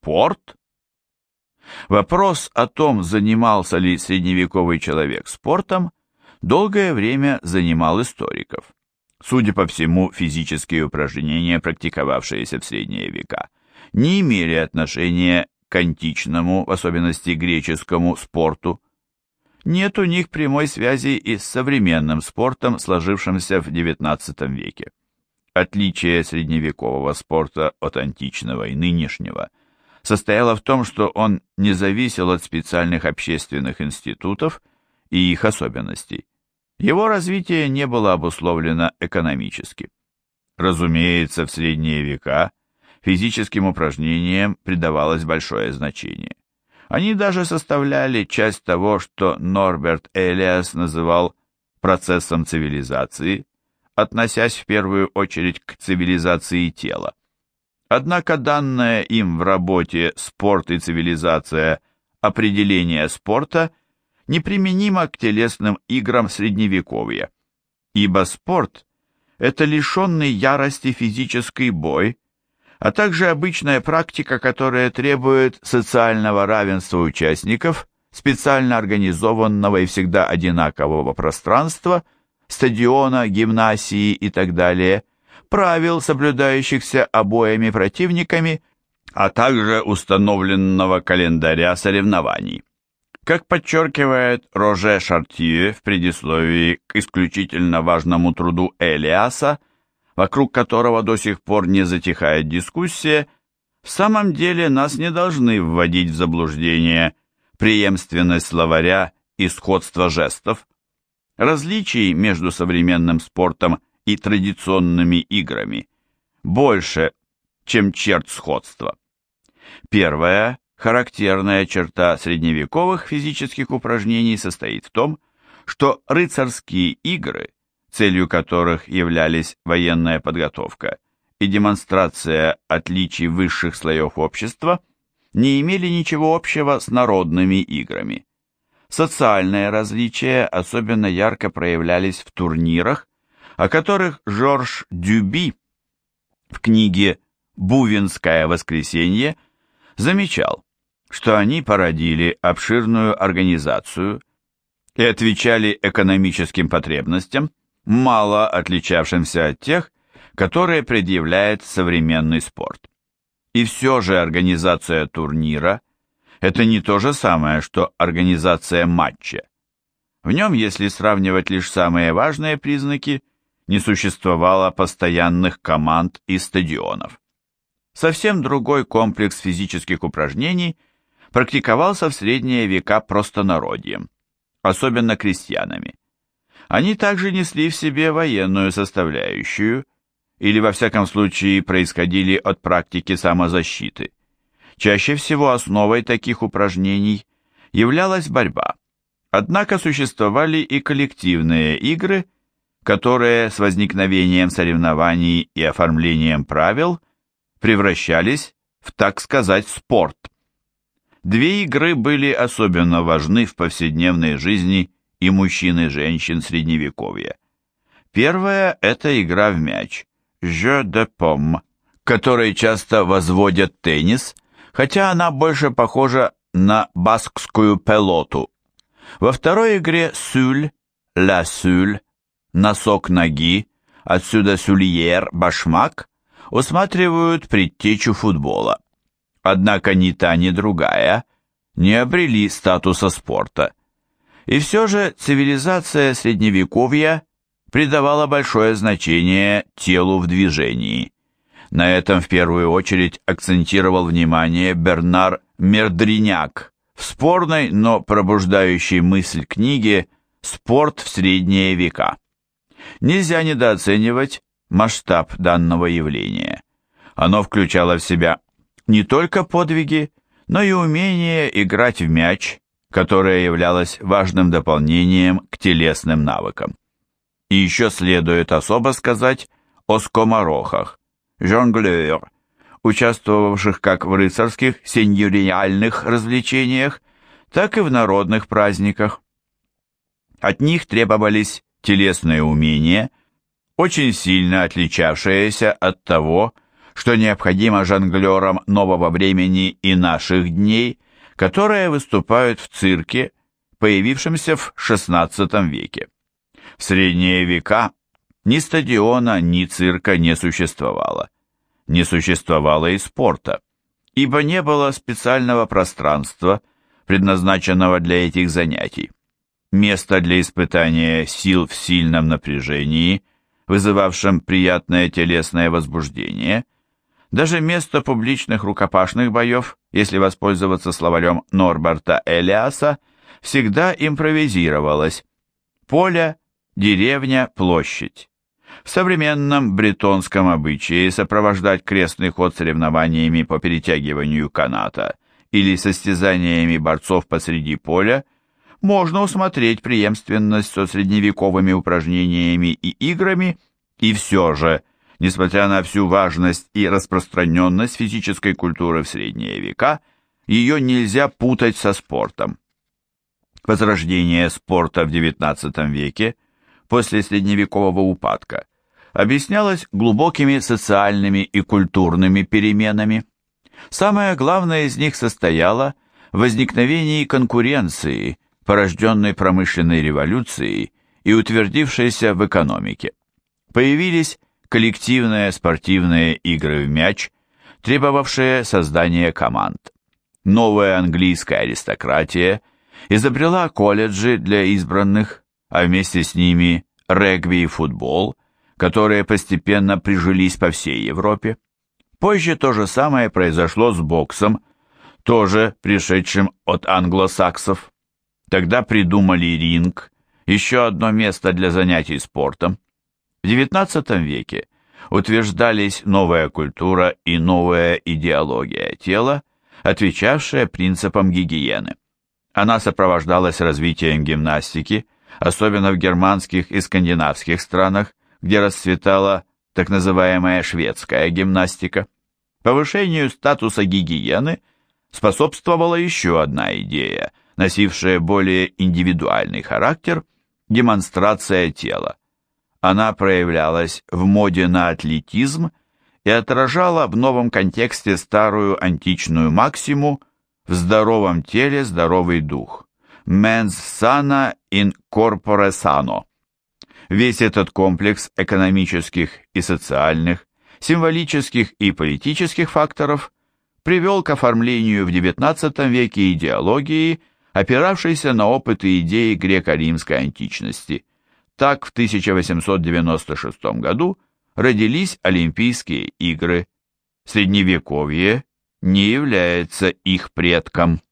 спорт? Вопрос о том, занимался ли средневековый человек спортом, долгое время занимал историков. Судя по всему, физические упражнения, практиковавшиеся в средние века, не имели отношения к античному, в особенности греческому, спорту. Нет у них прямой связи и с современным спортом, сложившимся в XIX веке. Отличие средневекового спорта от античного и нынешнего состояло в том, что он не зависел от специальных общественных институтов и их особенностей. Его развитие не было обусловлено экономически. Разумеется, в средние века физическим упражнениям придавалось большое значение. Они даже составляли часть того, что Норберт Элиас называл процессом цивилизации, относясь в первую очередь к цивилизации тела. Однако данное им в работе «Спорт и цивилизация» определение спорта неприменимо к телесным играм Средневековья, ибо спорт – это лишенный ярости физический бой, а также обычная практика, которая требует социального равенства участников, специально организованного и всегда одинакового пространства, стадиона, гимнасии и так далее, правил, соблюдающихся обоими противниками, а также установленного календаря соревнований. Как подчеркивает Роже Шартье в предисловии к исключительно важному труду Элиаса, вокруг которого до сих пор не затихает дискуссия, в самом деле нас не должны вводить в заблуждение преемственность словаря и сходство жестов. Различий между современным спортом и традиционными играми больше, чем черт сходства. Первое Характерная черта средневековых физических упражнений состоит в том, что рыцарские игры, целью которых являлись военная подготовка и демонстрация отличий высших слоев общества, не имели ничего общего с народными играми. Социальные различия особенно ярко проявлялись в турнирах, о которых Жорж Дюби в книге «Бувинское воскресенье» замечал, что они породили обширную организацию и отвечали экономическим потребностям, мало отличавшимся от тех, которые предъявляет современный спорт. И все же организация турнира – это не то же самое, что организация матча. В нем, если сравнивать лишь самые важные признаки, не существовало постоянных команд и стадионов. Совсем другой комплекс физических упражнений – практиковался в средние века простонародьем, особенно крестьянами. Они также несли в себе военную составляющую, или во всяком случае происходили от практики самозащиты. Чаще всего основой таких упражнений являлась борьба. Однако существовали и коллективные игры, которые с возникновением соревнований и оформлением правил превращались в, так сказать, спорт. Две игры были особенно важны в повседневной жизни и мужчин и женщин Средневековья. Первая – это игра в мяч «Jeu de pomme», которой часто возводят теннис, хотя она больше похожа на баскскую пелоту. Во второй игре «Сюль», «Ла сюль», «Носок ноги», отсюда «Сюльер», «Башмак» усматривают предтечу футбола. Однако ни та, ни другая не обрели статуса спорта. И все же цивилизация Средневековья придавала большое значение телу в движении. На этом в первую очередь акцентировал внимание Бернар Мердриняк в спорной, но пробуждающей мысль книге «Спорт в средние века». Нельзя недооценивать масштаб данного явления. Оно включало в себя не только подвиги, но и умение играть в мяч, которое являлось важным дополнением к телесным навыкам. И еще следует особо сказать о скоморохах, жонглер, участвовавших как в рыцарских сеньориальных развлечениях, так и в народных праздниках. От них требовались телесные умения, очень сильно отличавшиеся от того, что необходимо жонглерам нового времени и наших дней, которые выступают в цирке, появившемся в XVI веке. В средние века ни стадиона, ни цирка не существовало. Не существовало и спорта, ибо не было специального пространства, предназначенного для этих занятий. Место для испытания сил в сильном напряжении, вызывавшем приятное телесное возбуждение, даже место публичных рукопашных боев, если воспользоваться словарем Норберта Элиаса, всегда импровизировалось. Поле, деревня, площадь. В современном бретонском обычае сопровождать крестный ход соревнованиями по перетягиванию каната или состязаниями борцов посреди поля можно усмотреть преемственность со средневековыми упражнениями и играми, и все же, несмотря на всю важность и распространенность физической культуры в средние века, ее нельзя путать со спортом. Возрождение спорта в XIX веке после средневекового упадка объяснялось глубокими социальными и культурными переменами. Самое главное из них состояло в возникновении конкуренции, порожденной промышленной революцией и утвердившейся в экономике. Появились коллективные спортивные игры в мяч, требовавшие создания команд. Новая английская аристократия изобрела колледжи для избранных, а вместе с ними регби и футбол, которые постепенно прижились по всей Европе. Позже то же самое произошло с боксом, тоже пришедшим от англосаксов. Тогда придумали ринг, еще одно место для занятий спортом. В XIX веке утверждались новая культура и новая идеология тела, отвечавшая принципам гигиены. Она сопровождалась развитием гимнастики, особенно в германских и скандинавских странах, где расцветала так называемая шведская гимнастика. Повышению статуса гигиены способствовала еще одна идея, носившая более индивидуальный характер – демонстрация тела. Она проявлялась в моде на атлетизм и отражала в новом контексте старую античную максиму «в здоровом теле здоровый дух» «mens sana in corpore sano». Весь этот комплекс экономических и социальных, символических и политических факторов привел к оформлению в XIX веке идеологии, опиравшейся на опыты и идеи греко-римской античности. Так в 1896 году родились Олимпийские игры. Средневековье не является их предком.